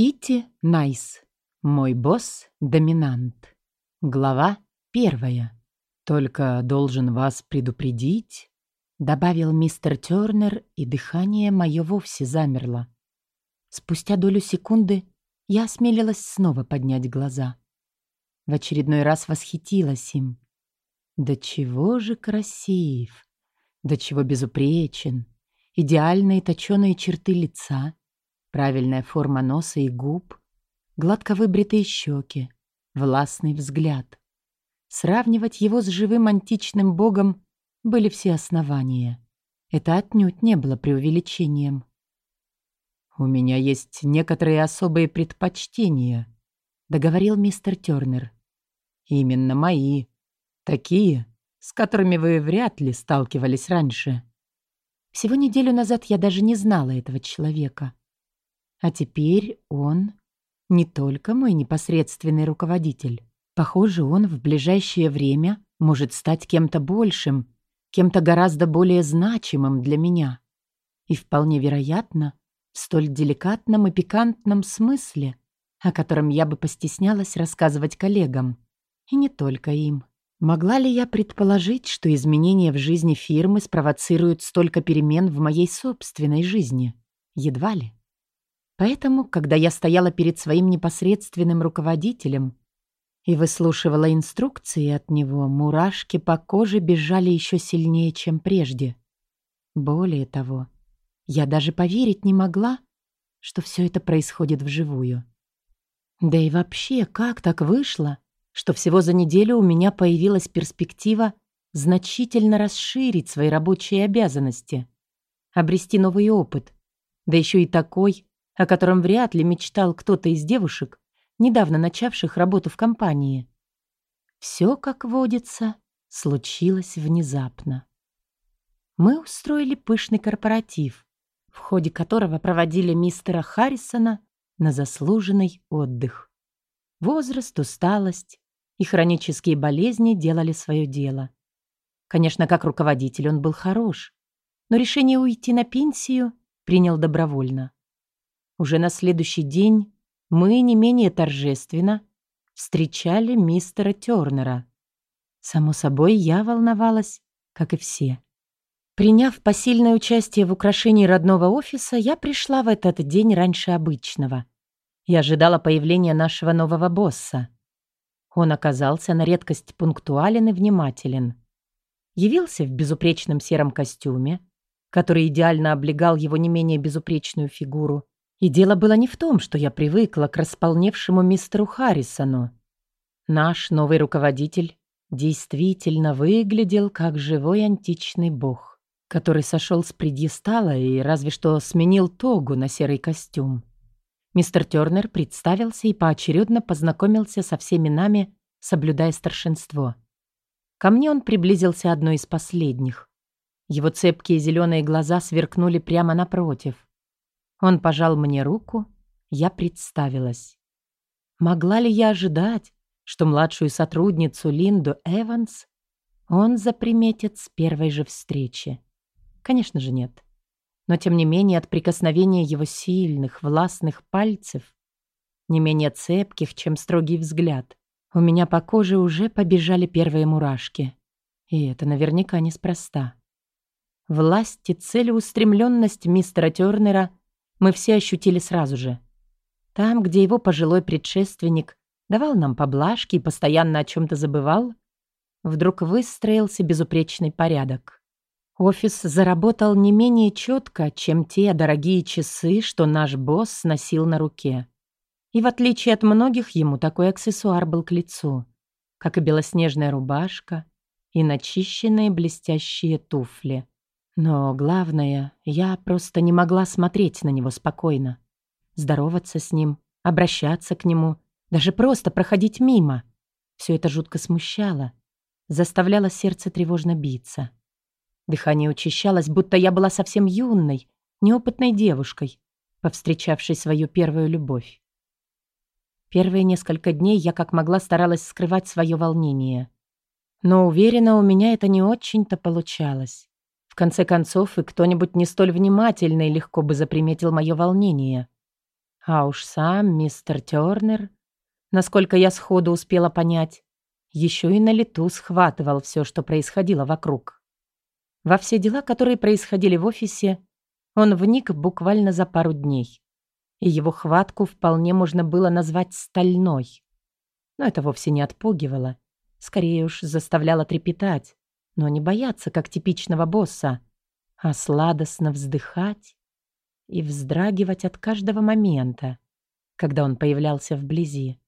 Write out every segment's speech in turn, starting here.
Кити Найс. Мой босс – доминант. Глава первая. «Только должен вас предупредить», — добавил мистер Тёрнер, и дыхание мое вовсе замерло. Спустя долю секунды я осмелилась снова поднять глаза. В очередной раз восхитилась им. Да чего же красив, да чего безупречен, идеальные точеные черты лица, правильная форма носа и губ, гладко выбритые щеки, властный взгляд. Сравнивать его с живым античным богом были все основания. Это отнюдь не было преувеличением. «У меня есть некоторые особые предпочтения», — договорил мистер Тёрнер. «Именно мои. Такие, с которыми вы вряд ли сталкивались раньше». Всего неделю назад я даже не знала этого человека. А теперь он не только мой непосредственный руководитель. Похоже, он в ближайшее время может стать кем-то большим, кем-то гораздо более значимым для меня. И вполне вероятно, в столь деликатном и пикантном смысле, о котором я бы постеснялась рассказывать коллегам. И не только им. Могла ли я предположить, что изменения в жизни фирмы спровоцируют столько перемен в моей собственной жизни? Едва ли. Поэтому, когда я стояла перед своим непосредственным руководителем, и выслушивала инструкции от него, мурашки по коже бежали еще сильнее, чем прежде. Более того, я даже поверить не могла, что все это происходит вживую. Да и вообще, как так вышло, что всего за неделю у меня появилась перспектива значительно расширить свои рабочие обязанности, обрести новый опыт, да еще и такой, о котором вряд ли мечтал кто-то из девушек, недавно начавших работу в компании. Все, как водится, случилось внезапно. Мы устроили пышный корпоратив, в ходе которого проводили мистера Харрисона на заслуженный отдых. Возраст, усталость и хронические болезни делали свое дело. Конечно, как руководитель он был хорош, но решение уйти на пенсию принял добровольно. Уже на следующий день мы не менее торжественно встречали мистера Тёрнера. Само собой, я волновалась, как и все. Приняв посильное участие в украшении родного офиса, я пришла в этот день раньше обычного и ожидала появления нашего нового босса. Он оказался на редкость пунктуален и внимателен. Явился в безупречном сером костюме, который идеально облегал его не менее безупречную фигуру, и дело было не в том, что я привыкла к располневшему мистеру Харрисону. Наш новый руководитель действительно выглядел как живой античный бог, который сошел с предъестала и разве что сменил тогу на серый костюм. Мистер Тернер представился и поочередно познакомился со всеми нами, соблюдая старшинство. Ко мне он приблизился одной из последних. Его цепкие зеленые глаза сверкнули прямо напротив — он пожал мне руку, я представилась. Могла ли я ожидать, что младшую сотрудницу Линду Эванс он заприметит с первой же встречи? Конечно же, нет. Но, тем не менее, от прикосновения его сильных, властных пальцев, не менее цепких, чем строгий взгляд, у меня по коже уже побежали первые мурашки. И это наверняка неспроста. Власть и целеустремленность мистера Тернера мы все ощутили сразу же. Там, где его пожилой предшественник давал нам поблажки и постоянно о чем-то забывал, вдруг выстроился безупречный порядок. Офис заработал не менее четко, чем те дорогие часы, что наш босс носил на руке. И в отличие от многих, ему такой аксессуар был к лицу, как и белоснежная рубашка и начищенные блестящие туфли. Но главное, я просто не могла смотреть на него спокойно. Здороваться с ним, обращаться к нему, даже просто проходить мимо. Все это жутко смущало, заставляло сердце тревожно биться. Дыхание учащалось, будто я была совсем юной, неопытной девушкой, повстречавшей свою первую любовь. Первые несколько дней я как могла старалась скрывать свое волнение. Но уверена, у меня это не очень-то получалось. Конце концов, и кто-нибудь не столь внимательный легко бы заприметил мое волнение. А уж сам мистер Тёрнер, насколько я сходу успела понять, еще и на лету схватывал все, что происходило вокруг. Во все дела, которые происходили в офисе, он вник буквально за пару дней. И его хватку вполне можно было назвать стальной. Но это вовсе не отпугивало. Скорее уж заставляло трепетать, но не бояться, как типичного босса, а сладостно вздыхать и вздрагивать от каждого момента, когда он появлялся вблизи.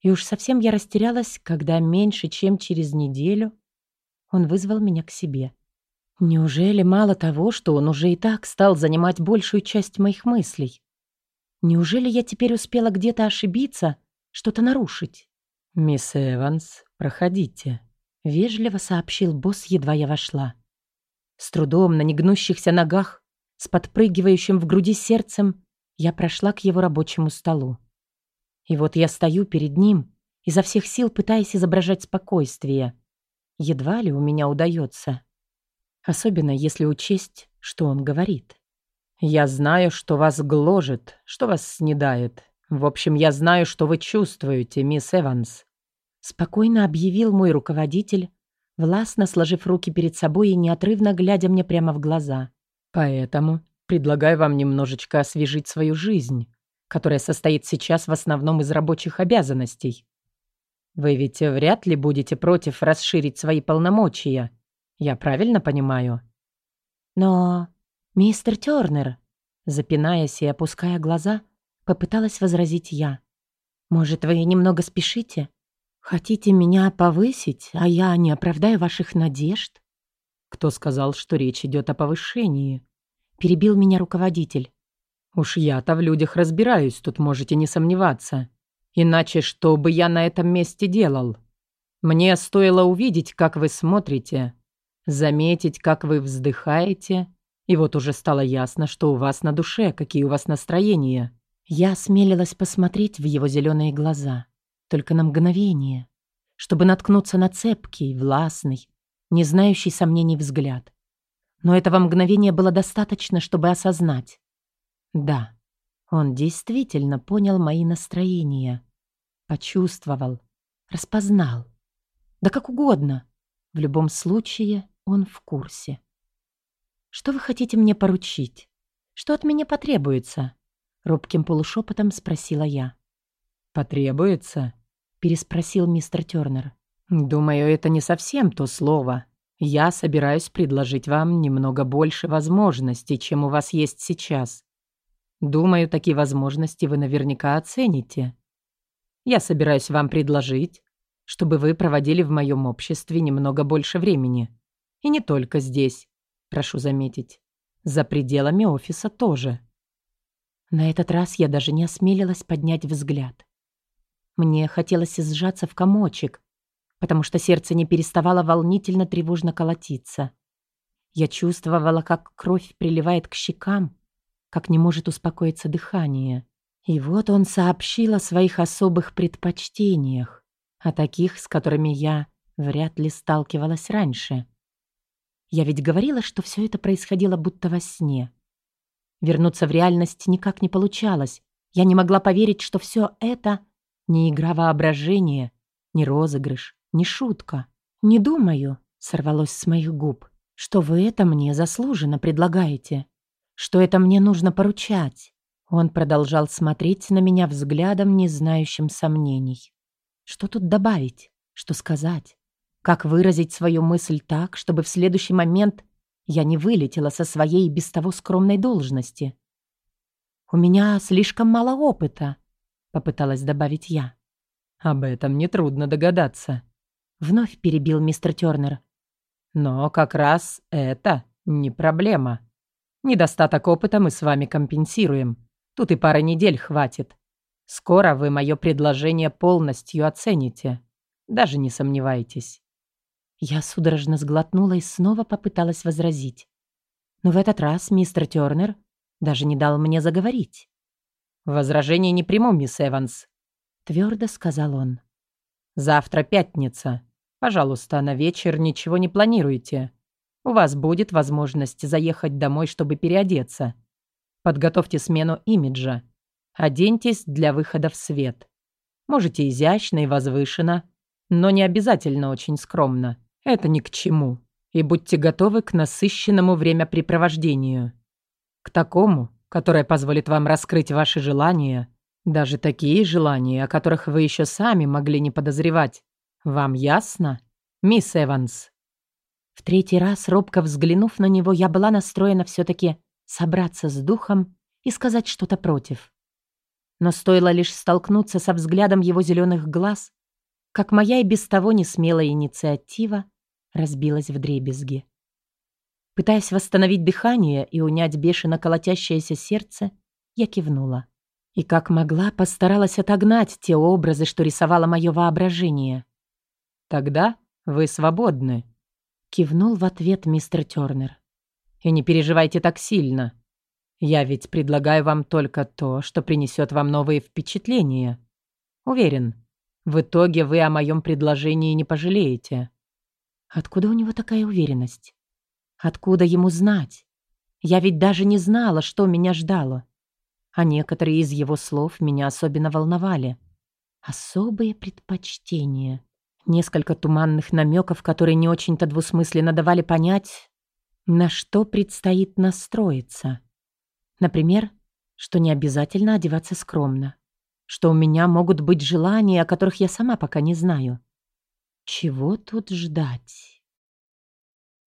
И уж совсем я растерялась, когда меньше чем через неделю он вызвал меня к себе. Неужели мало того, что он уже и так стал занимать большую часть моих мыслей? Неужели я теперь успела где-то ошибиться, что-то нарушить? «Мисс Эванс, проходите», — вежливо сообщил босс, едва я вошла. С трудом на негнущихся ногах, с подпрыгивающим в груди сердцем, я прошла к его рабочему столу. И вот я стою перед ним, изо всех сил пытаясь изображать спокойствие. Едва ли у меня удается. Особенно если учесть, что он говорит. «Я знаю, что вас гложет, что вас снедает. В общем, я знаю, что вы чувствуете, мисс Эванс». Спокойно объявил мой руководитель, властно сложив руки перед собой и неотрывно глядя мне прямо в глаза. «Поэтому предлагаю вам немножечко освежить свою жизнь, которая состоит сейчас в основном из рабочих обязанностей. Вы ведь вряд ли будете против расширить свои полномочия. Я правильно понимаю? Но, мистер Тёрнер, запинаясь и опуская глаза, попыталась возразить я. Может, вы немного спешите? Хотите меня повысить, а я не оправдаю ваших надежд? Кто сказал, что речь идет о повышении? Перебил меня руководитель. Уж я-то в людях разбираюсь, тут можете не сомневаться. Иначе что бы я на этом месте делал? Мне стоило увидеть, как вы смотрите, заметить, как вы вздыхаете, и вот уже стало ясно, что у вас на душе, какие у вас настроения. Я осмелилась посмотреть в его зеленые глаза, только на мгновение, чтобы наткнуться на цепкий, властный, не знающий сомнений взгляд. Но этого мгновения было достаточно, чтобы осознать. Да, он действительно понял мои настроения. Почувствовал, распознал. Да как угодно. В любом случае, он в курсе. «Что вы хотите мне поручить? Что от меня потребуется?» Робким полушепотом спросила я. «Потребуется?» Переспросил мистер Тёрнер. «Думаю, это не совсем то слово. Я собираюсь предложить вам немного больше возможностей, чем у вас есть сейчас. Думаю, такие возможности вы наверняка оцените. Я собираюсь вам предложить, чтобы вы проводили в моем обществе немного больше времени. И не только здесь, прошу заметить. За пределами офиса тоже. На этот раз я даже не осмелилась поднять взгляд. Мне хотелось сжаться в комочек, потому что сердце не переставало волнительно тревожно колотиться. Я чувствовала, как кровь приливает к щекам, как не может успокоиться дыхание. И вот он сообщил о своих особых предпочтениях, о таких, с которыми я вряд ли сталкивалась раньше. Я ведь говорила, что все это происходило будто во сне. Вернуться в реальность никак не получалось. Я не могла поверить, что все это не игра воображения, не розыгрыш, не шутка. «Не думаю», — сорвалось с моих губ, «что вы это мне заслуженно предлагаете» что это мне нужно поручать. Он продолжал смотреть на меня взглядом, не знающим сомнений. Что тут добавить? Что сказать? Как выразить свою мысль так, чтобы в следующий момент я не вылетела со своей без того скромной должности? «У меня слишком мало опыта», — попыталась добавить я. «Об этом нетрудно догадаться», — вновь перебил мистер Тёрнер. «Но как раз это не проблема». Недостаток опыта мы с вами компенсируем. Тут и пары недель хватит. Скоро вы мое предложение полностью оцените. Даже не сомневайтесь». Я судорожно сглотнула и снова попыталась возразить. Но в этот раз мистер Тёрнер даже не дал мне заговорить. «Возражение не приму, мисс Эванс», — твердо сказал он. «Завтра пятница. Пожалуйста, на вечер ничего не планируйте. У вас будет возможность заехать домой, чтобы переодеться. Подготовьте смену имиджа. Оденьтесь для выхода в свет. Можете изящно и возвышенно, но не обязательно очень скромно. Это ни к чему. И будьте готовы к насыщенному времяпрепровождению. К такому, которое позволит вам раскрыть ваши желания, даже такие желания, о которых вы еще сами могли не подозревать. Вам ясно, мисс Эванс?» В третий раз, робко взглянув на него, я была настроена все-таки собраться с духом и сказать что-то против. Но стоило лишь столкнуться со взглядом его зеленых глаз, как моя и без того несмелая инициатива разбилась в дребезги. Пытаясь восстановить дыхание и унять бешено колотящееся сердце, я кивнула. И как могла, постаралась отогнать те образы, что рисовало мое воображение. «Тогда вы свободны», — кивнул в ответ мистер Тёрнер. «И не переживайте так сильно. Я ведь предлагаю вам только то, что принесет вам новые впечатления. Уверен, в итоге вы о моем предложении не пожалеете». Откуда у него такая уверенность? Откуда ему знать? Я ведь даже не знала, что меня ждало. А некоторые из его слов меня особенно волновали. Особые предпочтения. Несколько туманных намеков, которые не очень-то двусмысленно давали понять, на что предстоит настроиться. Например, что не обязательно одеваться скромно. Что у меня могут быть желания, о которых я сама пока не знаю. Чего тут ждать?